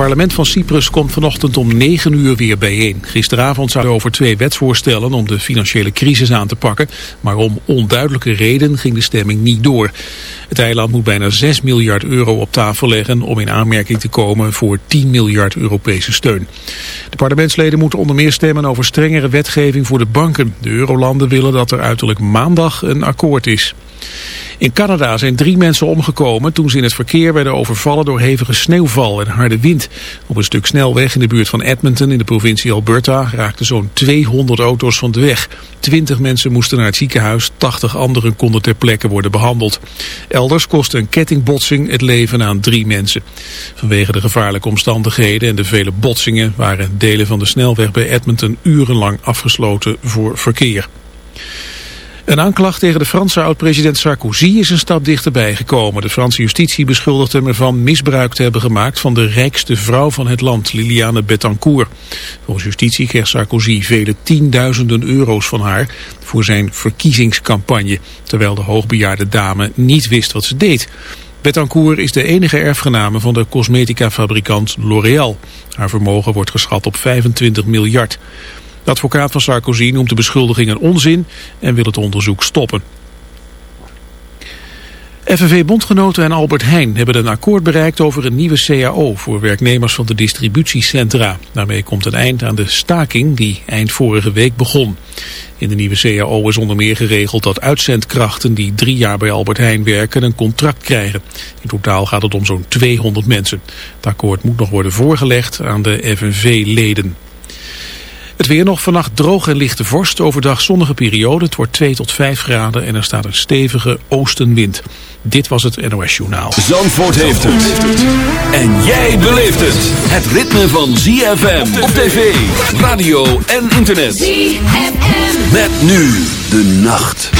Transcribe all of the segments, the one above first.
parlement van Cyprus komt vanochtend om 9 uur weer bijeen. Gisteravond zouden over twee wetsvoorstellen om de financiële crisis aan te pakken. Maar om onduidelijke reden ging de stemming niet door. Het eiland moet bijna 6 miljard euro op tafel leggen om in aanmerking te komen voor 10 miljard Europese steun. De parlementsleden moeten onder meer stemmen over strengere wetgeving voor de banken. De eurolanden willen dat er uiterlijk maandag een akkoord is. In Canada zijn drie mensen omgekomen toen ze in het verkeer werden overvallen door hevige sneeuwval en harde wind. Op een stuk snelweg in de buurt van Edmonton in de provincie Alberta raakten zo'n 200 auto's van de weg. 20 mensen moesten naar het ziekenhuis, 80 anderen konden ter plekke worden behandeld. Elders kostte een kettingbotsing het leven aan drie mensen. Vanwege de gevaarlijke omstandigheden en de vele botsingen waren delen van de snelweg bij Edmonton urenlang afgesloten voor verkeer. Een aanklacht tegen de Franse oud-president Sarkozy is een stap dichterbij gekomen. De Franse justitie beschuldigt hem ervan misbruik te hebben gemaakt van de rijkste vrouw van het land, Liliane Bettencourt. Volgens justitie kreeg Sarkozy vele tienduizenden euro's van haar voor zijn verkiezingscampagne, terwijl de hoogbejaarde dame niet wist wat ze deed. Bettencourt is de enige erfgename van de cosmetica-fabrikant L'Oréal. Haar vermogen wordt geschat op 25 miljard. De advocaat van Sarkozy noemt de beschuldigingen onzin en wil het onderzoek stoppen. FNV-bondgenoten en Albert Heijn hebben een akkoord bereikt over een nieuwe CAO voor werknemers van de distributiecentra. Daarmee komt een eind aan de staking die eind vorige week begon. In de nieuwe CAO is onder meer geregeld dat uitzendkrachten die drie jaar bij Albert Heijn werken een contract krijgen. In totaal gaat het om zo'n 200 mensen. Het akkoord moet nog worden voorgelegd aan de FNV-leden. Het weer nog vannacht droog en lichte vorst. Overdag zonnige periode. Het wordt 2 tot 5 graden en er staat een stevige oostenwind. Dit was het NOS Journaal. Zandvoort heeft het. En jij beleeft het. Het ritme van ZFM op tv, radio en internet. ZFM. Met nu de nacht.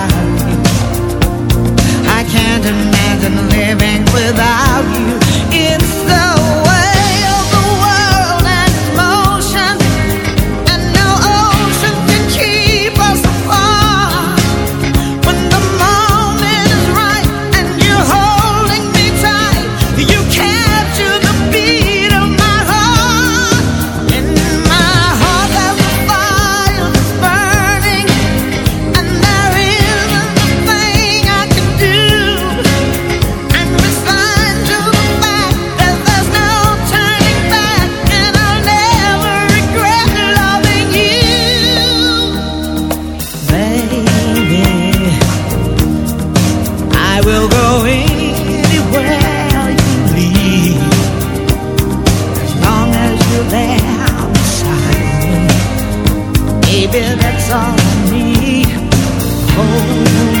home.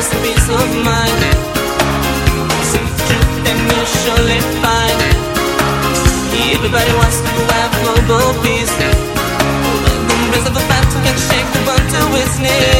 Looking peace of mind. The truth and you'll surely find. Everybody wants to have global peace. The rest of the facts can shake the world to its knees.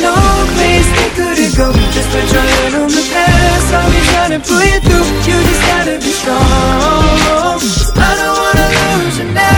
no place they couldn't go. Just put your hand on the past I'll be trying to pull you through. You just gotta be strong. I don't wanna lose you now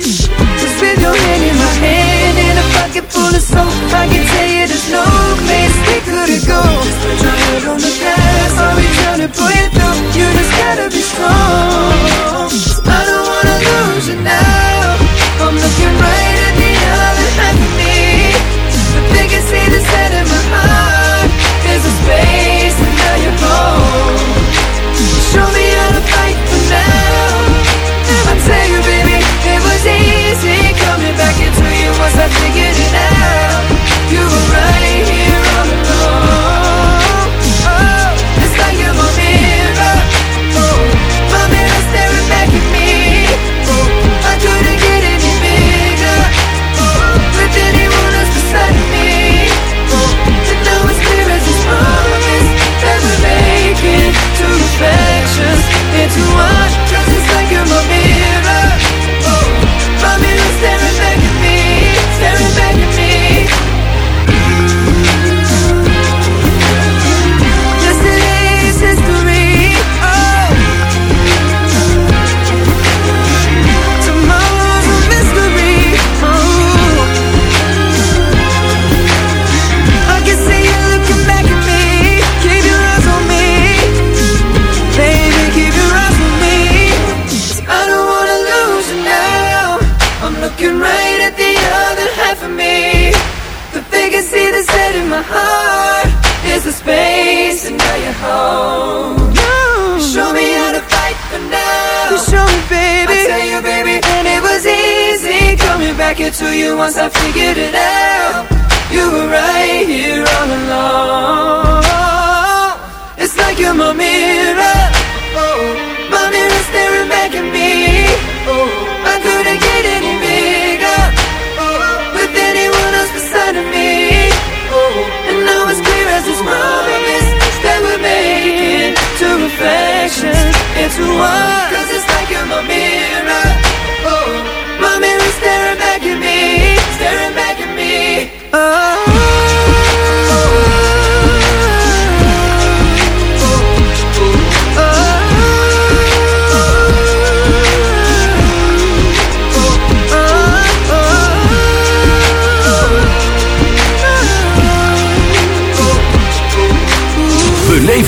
with your hand in my hand In a pocket full of soap. I can tell you there's no place we couldn't go Just put your head on the past I'll be trying to pull you through. You just gotta be strong. I don't wanna lose you now. I'm looking right at the other half of me But they can see the set a and now you're home. Show me how to fight for now. Show me, baby. I tell you, baby And it was easy coming back into you once I figured it out. You were right here all along. It's like you're my mirror. Oh, my mirror staring back at me. Oh, I couldn't get two reflections into one Cause it's like you're my mirror. Oh, my mirror staring back at me Staring back at me. Beleef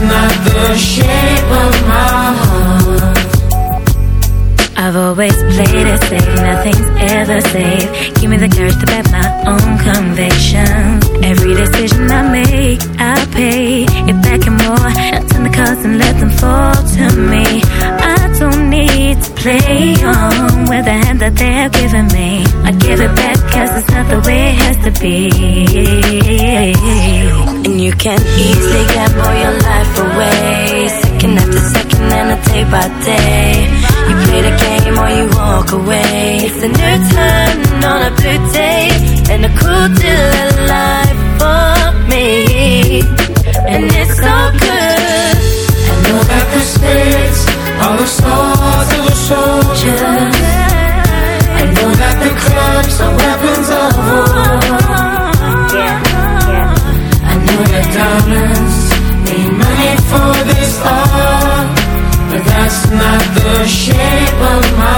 not the shape of my heart. I've always played it safe, nothing's ever safe. Give me the courage to back my own convictions. Every decision I make, I pay it back and more. I turn the cards and let them fall to me. I don't need to play on with the hand that they have given me. I give it back cause it's not the way it has to be. And you can easily get all your life away. Second after second and a day by day. You play the game or you walk away. It's a new turn on a blue day. And a cool deal of life for me. And it's so good. I know that the space, are. the stars. problems Need money for this all But that's not the shape of my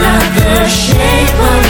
not the shape of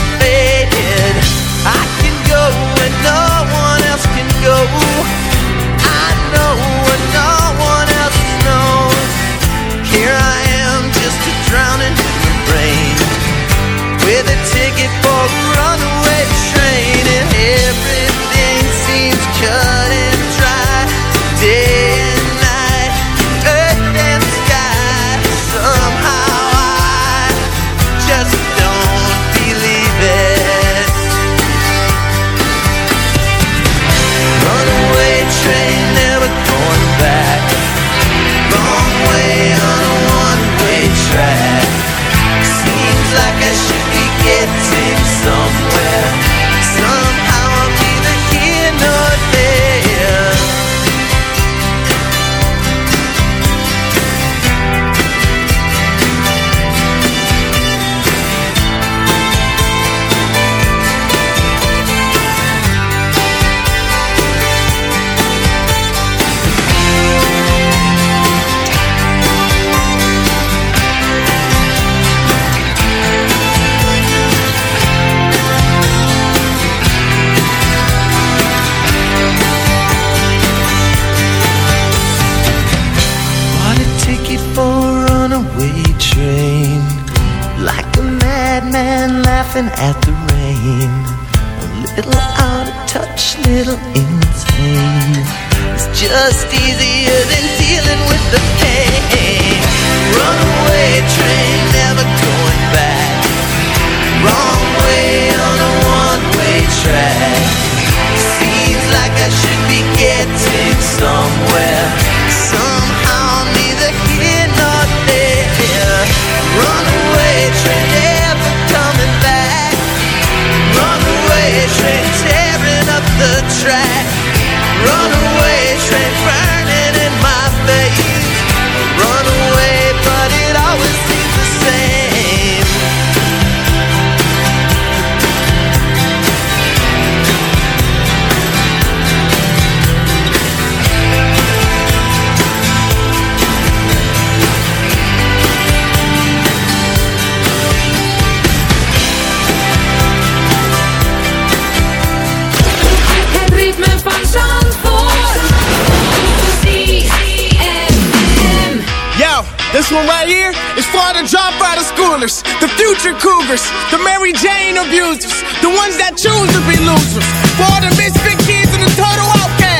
is for the dropout of schoolers, the future cougars, the Mary Jane abusers, the ones that choose to be losers. For the misfit kids and the total outcasts.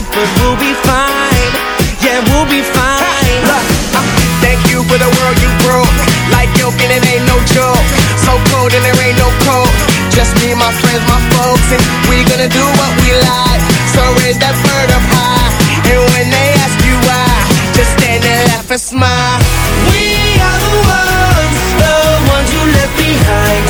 Overnight, but we'll be fine. Yeah, we'll be fine. Uh, thank you for the world you broke. Like milk and it ain't no joke. So cold and there ain't no cold. Just me, my friends, my folks, and we gonna do what we like. So raise that bird up high. And when they ask you why, just stand and laugh and smile. We are the ones, the ones you left behind.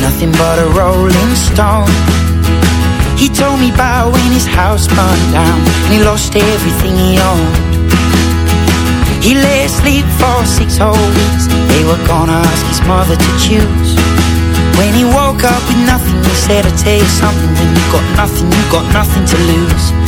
Nothing but a rolling stone. He told me about when his house burned down and he lost everything he owned. He lay asleep for six whole weeks. They were gonna ask his mother to choose. When he woke up with nothing, he said, I tell you something, when you got nothing, you got nothing to lose.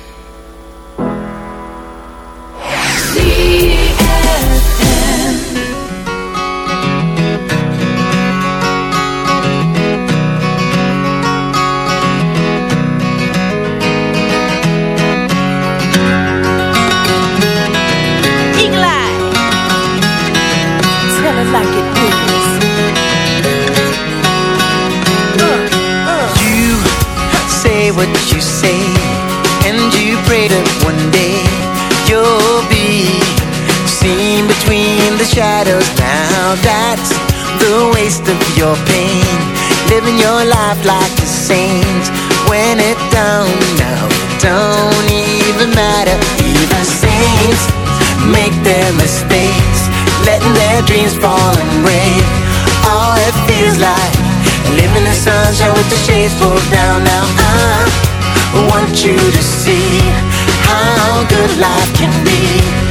Shadows. Now that's the waste of your pain, living your life like a saint. When it don't, no, it don't even matter. Even saints make their mistakes, letting their dreams fall and break. All it feels like living in sunshine with the shades pulled down. Now I want you to see how good life can be.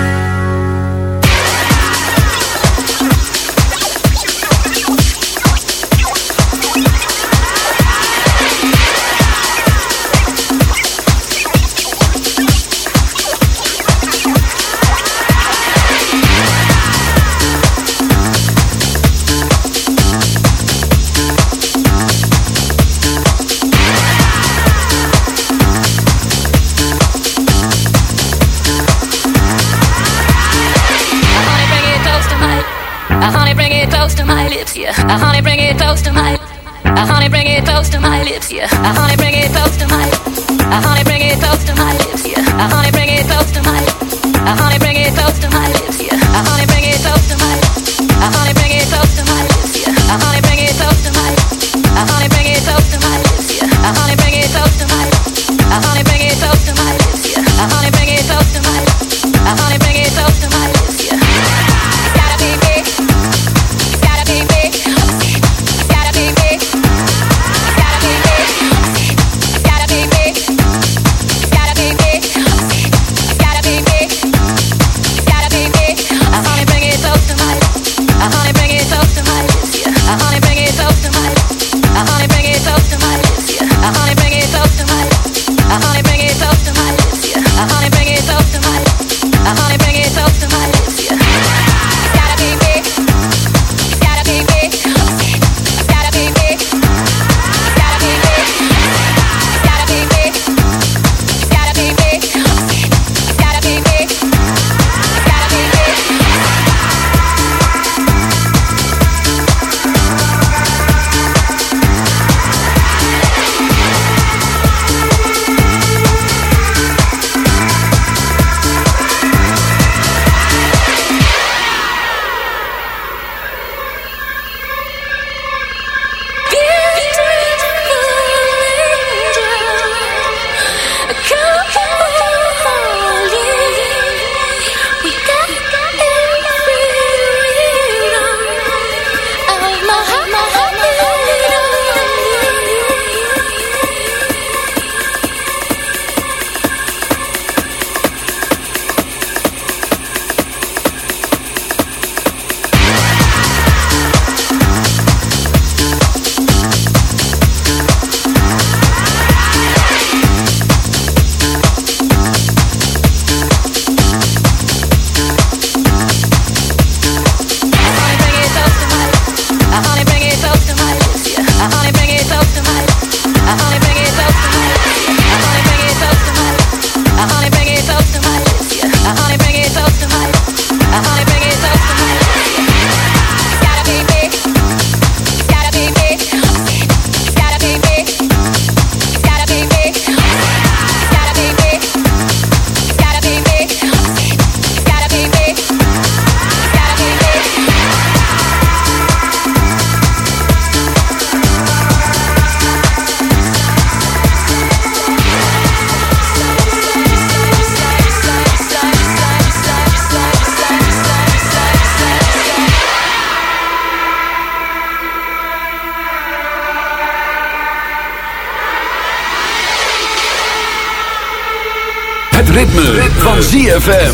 ZFM.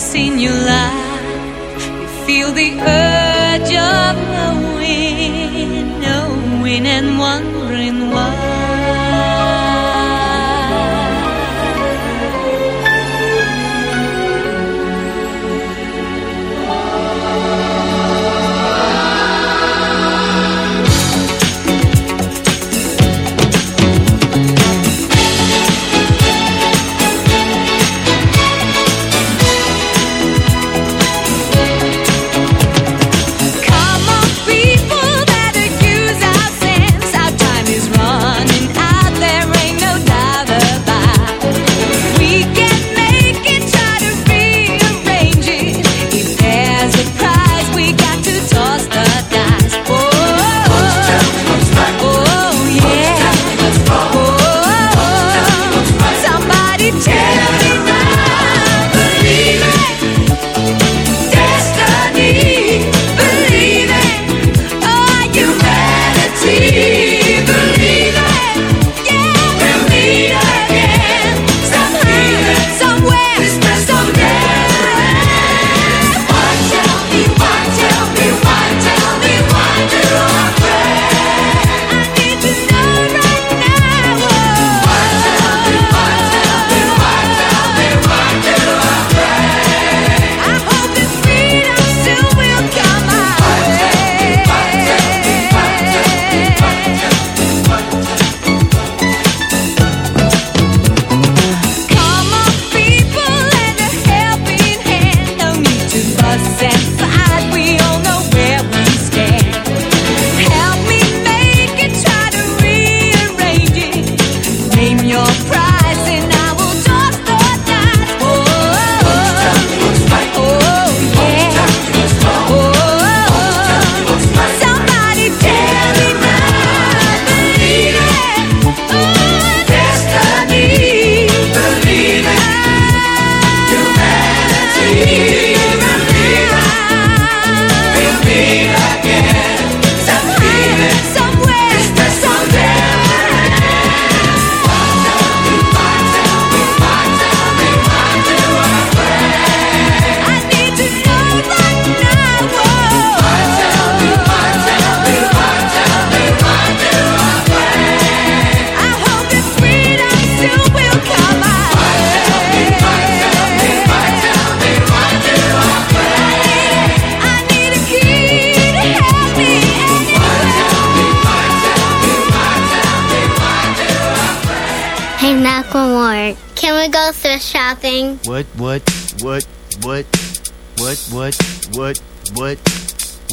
Once in your life, you feel the urge of knowing, knowing and wondering why.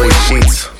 belly sheets.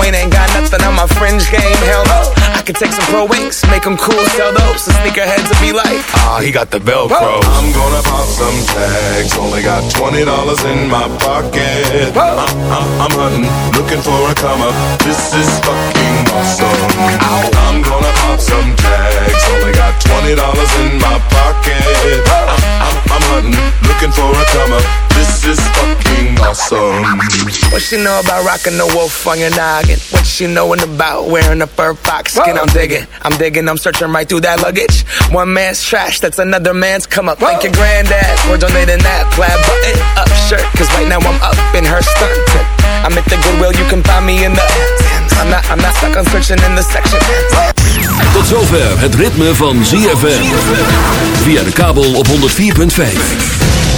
Wayne ain't got nothing on my fringe game. Hell no. I could take some pro wings, make them cool, sell those. So sneakerheads will be like, Ah, he got the Velcro. I'm gonna pop some tags. Only got twenty dollars in my pocket. I'm, I'm, uh, uh, I'm hunting, looking for a come up. This is fucking awesome. I'm gonna pop some tags. Only got twenty dollars in my pocket. I'm, I'm, uh, I'm hunting, looking for a come up. This is fucking awesome. What she know about rocking the wolf on your noggin? What she knowin' about wearing a fur fox skin? I'm digging, I'm digging, I'm searching right through that luggage. One man's trash, that's another man's come up. Thank your granddad for donating that plaid button up shirt. Cause right now I'm up in her skirt. I'm at the Goodwill, you can find me in the. I'm not, I'm not stuck on searching in the section. Tot zover het ritme van ZFM. Via de kabel op 104.5.